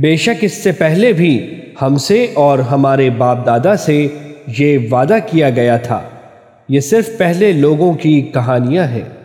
بے شک اس سے پہلے بھی ہم سے اور ہمارے باپ دادا سے یہ وعدہ کیا گیا تھا۔ یہ صرف پہلے لوگوں کی کہانیاں ہیں۔